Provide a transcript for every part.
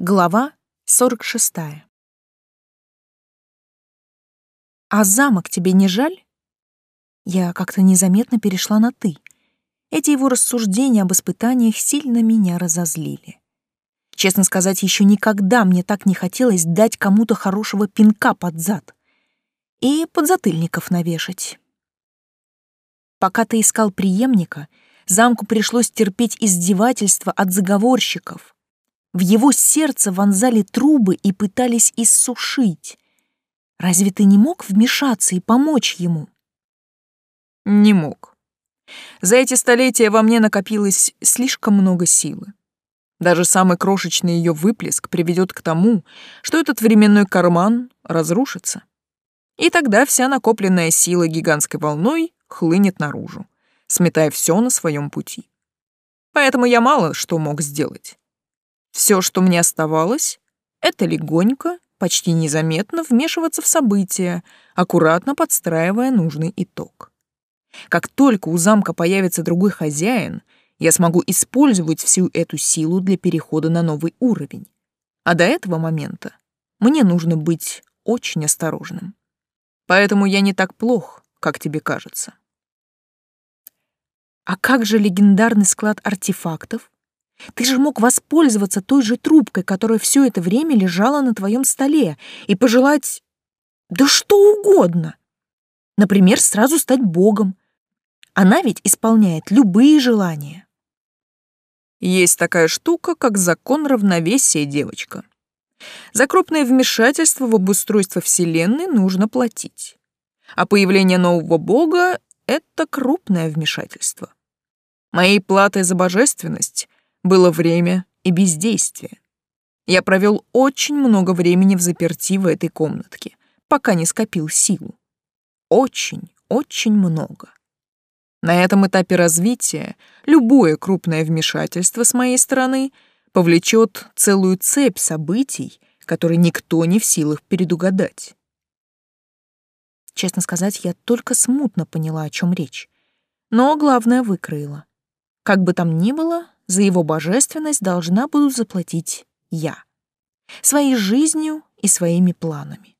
Глава 46. «А замок тебе не жаль?» Я как-то незаметно перешла на «ты». Эти его рассуждения об испытаниях сильно меня разозлили. Честно сказать, еще никогда мне так не хотелось дать кому-то хорошего пинка под зад и подзатыльников навешать. Пока ты искал преемника, замку пришлось терпеть издевательства от заговорщиков — в его сердце вонзали трубы и пытались иссушить. Разве ты не мог вмешаться и помочь ему? Не мог. За эти столетия во мне накопилось слишком много силы. Даже самый крошечный ее выплеск приведет к тому, что этот временной карман разрушится. И тогда вся накопленная сила гигантской волной хлынет наружу, сметая все на своем пути. Поэтому я мало что мог сделать. Все, что мне оставалось, это легонько, почти незаметно вмешиваться в события, аккуратно подстраивая нужный итог. Как только у замка появится другой хозяин, я смогу использовать всю эту силу для перехода на новый уровень. А до этого момента мне нужно быть очень осторожным. Поэтому я не так плох, как тебе кажется. А как же легендарный склад артефактов? Ты же мог воспользоваться той же трубкой, которая все это время лежала на твоем столе, и пожелать... да что угодно. Например, сразу стать богом. Она ведь исполняет любые желания. Есть такая штука, как закон равновесия, девочка. За крупное вмешательство в обустройство Вселенной нужно платить. А появление нового бога — это крупное вмешательство. Моей платой за божественность было время и бездействие. Я провел очень много времени в заперти в этой комнатке, пока не скопил силу. Очень, очень много. На этом этапе развития любое крупное вмешательство с моей стороны повлечет целую цепь событий, которые никто не в силах предугадать. Честно сказать, я только смутно поняла, о чем речь. Но главное выкроила. Как бы там ни было, за его божественность должна буду заплатить я. Своей жизнью и своими планами.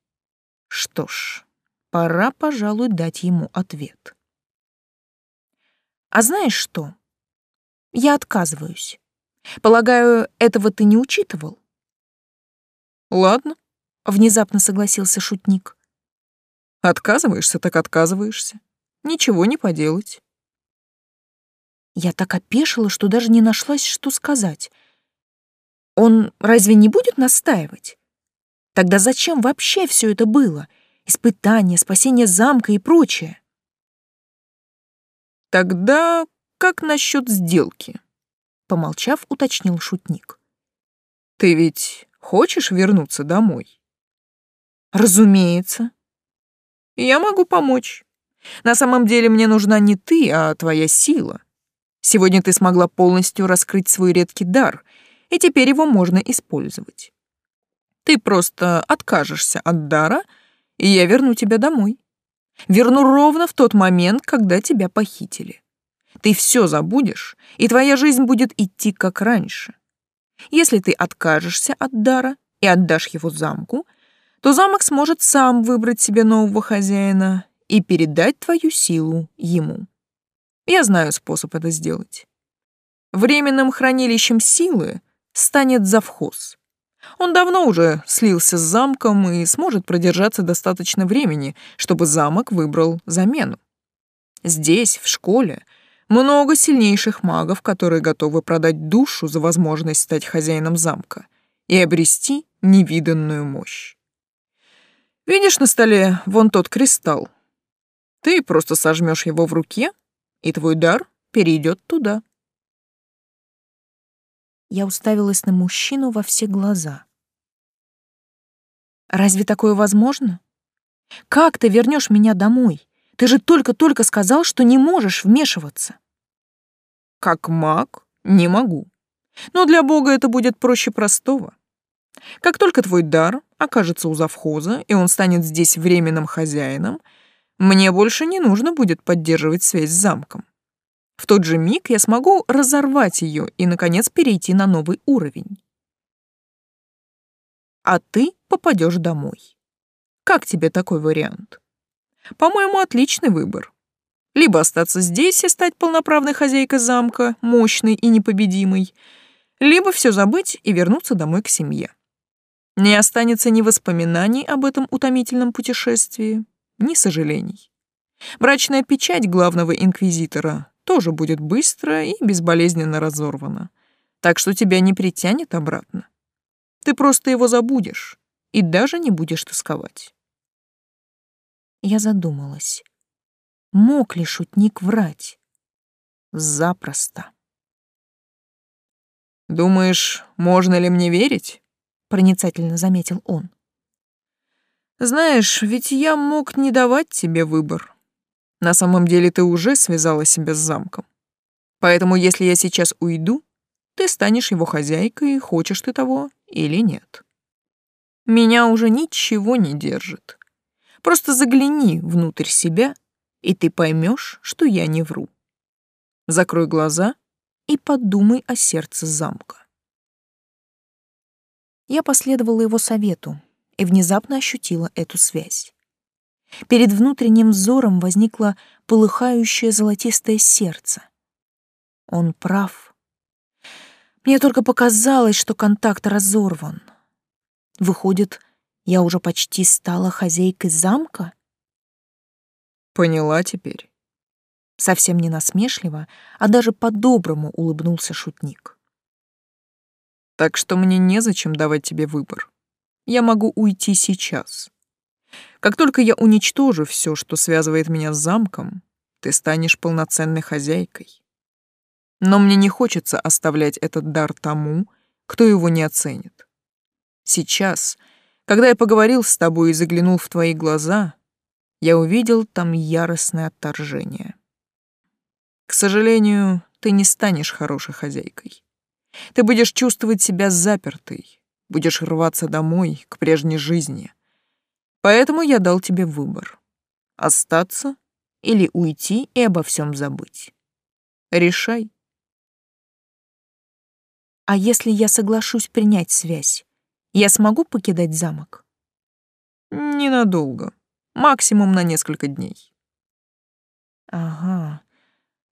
Что ж, пора, пожалуй, дать ему ответ. А знаешь что? Я отказываюсь. Полагаю, этого ты не учитывал? Ладно, внезапно согласился шутник. Отказываешься, так отказываешься. Ничего не поделать. Я так опешила, что даже не нашлась, что сказать. Он разве не будет настаивать? Тогда зачем вообще все это было? Испытание, спасение замка и прочее. Тогда как насчет сделки? Помолчав, уточнил шутник. Ты ведь хочешь вернуться домой? Разумеется. Я могу помочь. На самом деле мне нужна не ты, а твоя сила. Сегодня ты смогла полностью раскрыть свой редкий дар, и теперь его можно использовать. Ты просто откажешься от дара, и я верну тебя домой. Верну ровно в тот момент, когда тебя похитили. Ты все забудешь, и твоя жизнь будет идти как раньше. Если ты откажешься от дара и отдашь его замку, то замок сможет сам выбрать себе нового хозяина и передать твою силу ему. Я знаю способ это сделать. Временным хранилищем силы станет завхоз. Он давно уже слился с замком и сможет продержаться достаточно времени, чтобы замок выбрал замену. Здесь, в школе, много сильнейших магов, которые готовы продать душу за возможность стать хозяином замка и обрести невиданную мощь. Видишь на столе вон тот кристалл? Ты просто сожмешь его в руке и твой дар перейдет туда. Я уставилась на мужчину во все глаза. Разве такое возможно? Как ты вернешь меня домой? Ты же только-только сказал, что не можешь вмешиваться. Как маг не могу. Но для Бога это будет проще простого. Как только твой дар окажется у завхоза, и он станет здесь временным хозяином, мне больше не нужно будет поддерживать связь с замком. В тот же миг я смогу разорвать ее и, наконец, перейти на новый уровень. а ты попадешь домой. Как тебе такой вариант? По-моему, отличный выбор. Либо остаться здесь и стать полноправной хозяйкой замка, мощной и непобедимой, либо все забыть и вернуться домой к семье. Не останется ни воспоминаний об этом утомительном путешествии, ни сожалений. Брачная печать главного инквизитора тоже будет быстро и безболезненно разорвана, так что тебя не притянет обратно. Ты просто его забудешь и даже не будешь тосковать. Я задумалась. Мог ли шутник врать? Запросто. «Думаешь, можно ли мне верить?» — проницательно заметил он. «Знаешь, ведь я мог не давать тебе выбор. На самом деле ты уже связала себя с замком. Поэтому если я сейчас уйду, ты станешь его хозяйкой, хочешь ты того или нет. Меня уже ничего не держит. Просто загляни внутрь себя, и ты поймешь, что я не вру. Закрой глаза и подумай о сердце замка. Я последовала его совету и внезапно ощутила эту связь. Перед внутренним взором возникло полыхающее золотистое сердце. Он прав. Мне только показалось, что контакт разорван. Выходит, я уже почти стала хозяйкой замка? Поняла теперь. Совсем не насмешливо, а даже по-доброму улыбнулся шутник. Так что мне незачем давать тебе выбор. Я могу уйти сейчас. Как только я уничтожу все, что связывает меня с замком, ты станешь полноценной хозяйкой. Но мне не хочется оставлять этот дар тому, кто его не оценит. Сейчас, когда я поговорил с тобой и заглянул в твои глаза, я увидел там яростное отторжение. К сожалению, ты не станешь хорошей хозяйкой. Ты будешь чувствовать себя запертой, будешь рваться домой, к прежней жизни, Поэтому я дал тебе выбор. Остаться или уйти и обо всем забыть. Решай. А если я соглашусь принять связь, я смогу покидать замок? Ненадолго. Максимум на несколько дней. Ага.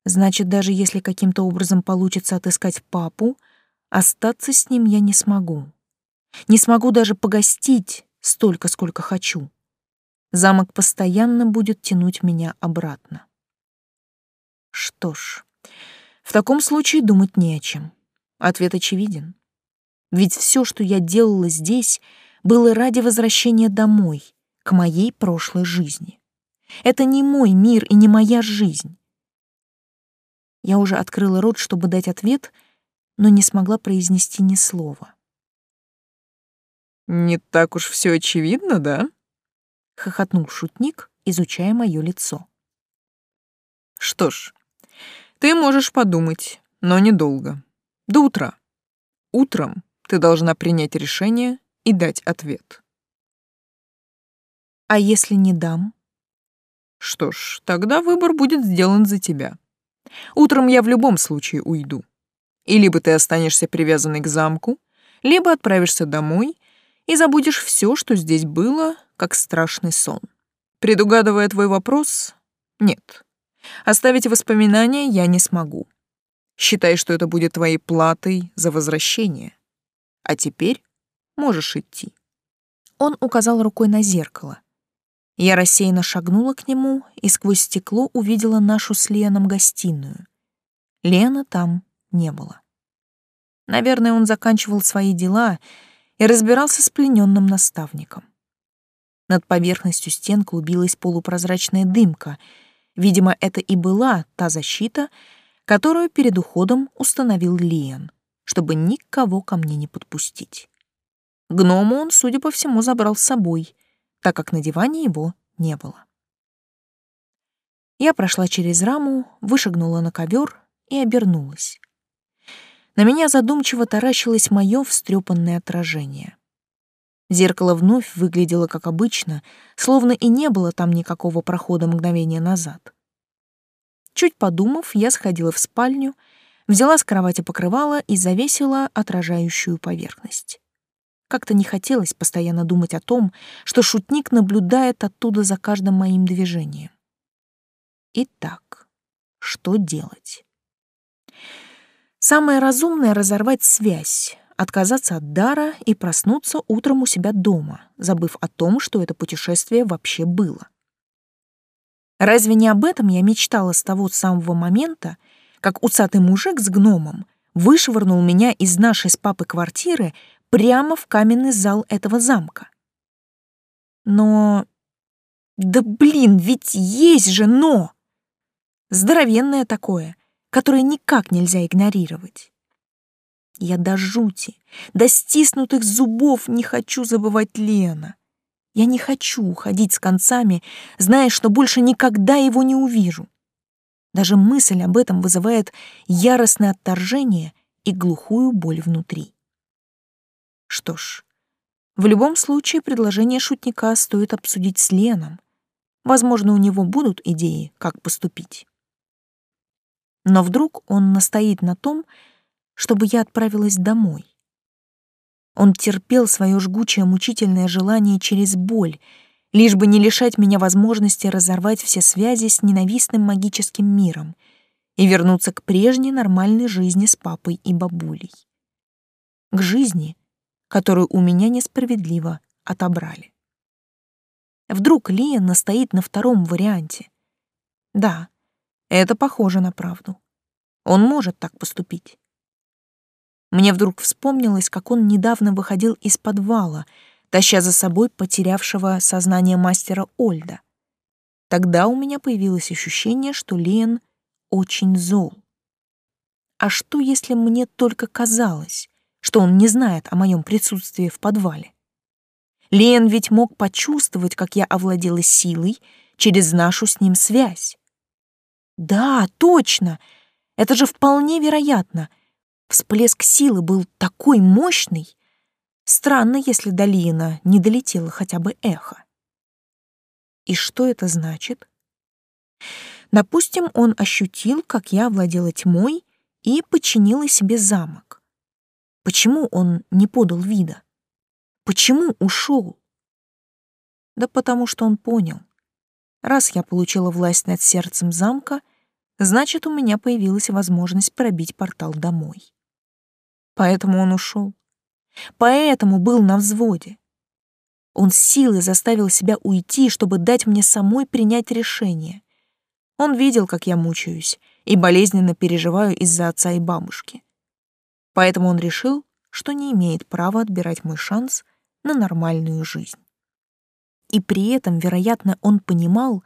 Значит, даже если каким-то образом получится отыскать папу, остаться с ним я не смогу. Не смогу даже погостить, столько, сколько хочу. Замок постоянно будет тянуть меня обратно. Что ж, в таком случае думать не о чем. Ответ очевиден. Ведь все, что я делала здесь, было ради возвращения домой, к моей прошлой жизни. Это не мой мир и не моя жизнь. Я уже открыла рот, чтобы дать ответ, но не смогла произнести ни слова. Не так уж все очевидно, да? хохотнул шутник, изучая мое лицо. Что ж, ты можешь подумать, но недолго. До утра. Утром ты должна принять решение и дать ответ. А если не дам? Что ж, тогда выбор будет сделан за тебя. Утром я в любом случае уйду. И либо ты останешься привязанной к замку, либо отправишься домой и забудешь все, что здесь было, как страшный сон. Предугадывая твой вопрос, нет. Оставить воспоминания я не смогу. Считай, что это будет твоей платой за возвращение. А теперь можешь идти. Он указал рукой на зеркало. Я рассеянно шагнула к нему и сквозь стекло увидела нашу с Леном гостиную. Лена там не было. Наверное, он заканчивал свои дела и разбирался с плененным наставником. Над поверхностью стен клубилась полупрозрачная дымка. Видимо, это и была та защита, которую перед уходом установил Лиен, чтобы никого ко мне не подпустить. Гнома он, судя по всему, забрал с собой, так как на диване его не было. Я прошла через раму, вышагнула на ковер и обернулась. На меня задумчиво таращилось мое встрепанное отражение. Зеркало вновь выглядело как обычно, словно и не было там никакого прохода мгновения назад. Чуть подумав, я сходила в спальню, взяла с кровати покрывало и завесила отражающую поверхность. Как-то не хотелось постоянно думать о том, что шутник наблюдает оттуда за каждым моим движением. Итак, что делать? Самое разумное — разорвать связь, отказаться от дара и проснуться утром у себя дома, забыв о том, что это путешествие вообще было. Разве не об этом я мечтала с того самого момента, как усатый мужик с гномом вышвырнул меня из нашей с папой квартиры прямо в каменный зал этого замка? Но... Да блин, ведь есть же «но». Здоровенное такое, которое никак нельзя игнорировать. Я до жути, до стиснутых зубов не хочу забывать Лена. Я не хочу уходить с концами, зная, что больше никогда его не увижу. Даже мысль об этом вызывает яростное отторжение и глухую боль внутри. Что ж, в любом случае предложение шутника стоит обсудить с Леном. Возможно, у него будут идеи, как поступить. Но вдруг он настоит на том, чтобы я отправилась домой. Он терпел свое жгучее мучительное желание через боль, лишь бы не лишать меня возможности разорвать все связи с ненавистным магическим миром и вернуться к прежней нормальной жизни с папой и бабулей. К жизни, которую у меня несправедливо отобрали. Вдруг Лия настоит на втором варианте. Да, это похоже на правду. Он может так поступить. Мне вдруг вспомнилось, как он недавно выходил из подвала, таща за собой потерявшего сознание мастера Ольда. Тогда у меня появилось ощущение, что Лен очень зол. А что, если мне только казалось, что он не знает о моем присутствии в подвале? Лен ведь мог почувствовать, как я овладела силой через нашу с ним связь. Да, точно. Это же вполне вероятно. Всплеск силы был такой мощный. Странно, если до Лиена не долетело хотя бы эхо. И что это значит? Допустим, он ощутил, как я владела тьмой и подчинила себе замок. Почему он не подал вида? Почему ушел? Да потому что он понял. Раз я получила власть над сердцем замка, значит, у меня появилась возможность пробить портал домой. Поэтому он ушел. Поэтому был на взводе. Он силой заставил себя уйти, чтобы дать мне самой принять решение. Он видел, как я мучаюсь и болезненно переживаю из-за отца и бабушки. Поэтому он решил, что не имеет права отбирать мой шанс на нормальную жизнь. И при этом, вероятно, он понимал,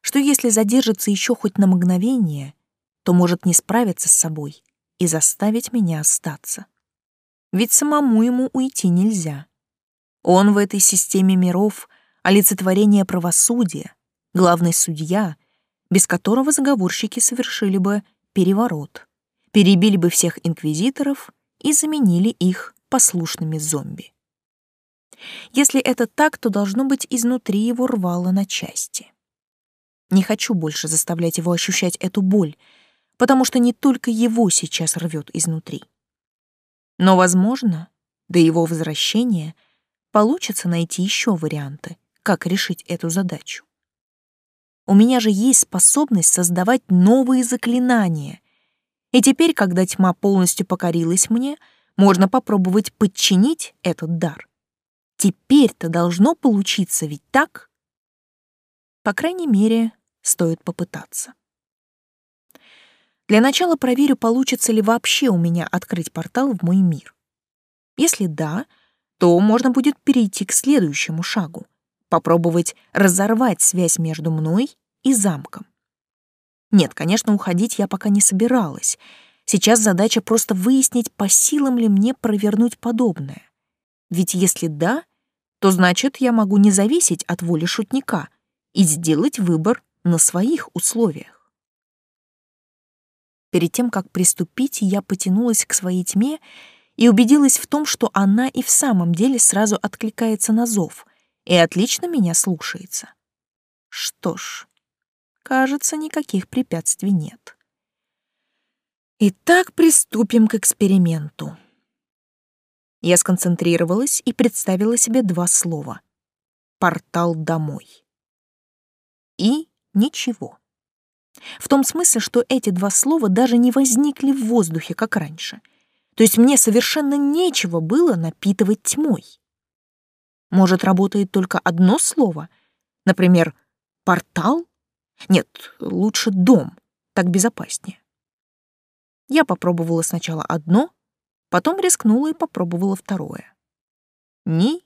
что если задержится еще хоть на мгновение, то может не справиться с собой и заставить меня остаться. Ведь самому ему уйти нельзя. Он в этой системе миров — олицетворение правосудия, главный судья, без которого заговорщики совершили бы переворот, перебили бы всех инквизиторов и заменили их послушными зомби. Если это так, то должно быть изнутри его рвало на части. Не хочу больше заставлять его ощущать эту боль, потому что не только его сейчас рвет изнутри. Но, возможно, до его возвращения получится найти еще варианты, как решить эту задачу. У меня же есть способность создавать новые заклинания. И теперь, когда тьма полностью покорилась мне, можно попробовать подчинить этот дар. Теперь-то должно получиться ведь так? По крайней мере, стоит попытаться. Для начала проверю, получится ли вообще у меня открыть портал в мой мир. Если да, то можно будет перейти к следующему шагу — попробовать разорвать связь между мной и замком. Нет, конечно, уходить я пока не собиралась. Сейчас задача просто выяснить, по силам ли мне провернуть подобное. Ведь если да, то значит, я могу не зависеть от воли шутника и сделать выбор на своих условиях. Перед тем, как приступить, я потянулась к своей тьме и убедилась в том, что она и в самом деле сразу откликается на зов и отлично меня слушается. Что ж, кажется, никаких препятствий нет. Итак, приступим к эксперименту. Я сконцентрировалась и представила себе два слова. «Портал домой». И ничего. В том смысле, что эти два слова даже не возникли в воздухе, как раньше. То есть мне совершенно нечего было напитывать тьмой. Может, работает только одно слово? Например, «портал»? Нет, лучше «дом», так безопаснее. Я попробовала сначала одно, потом рискнула и попробовала второе. Ничего.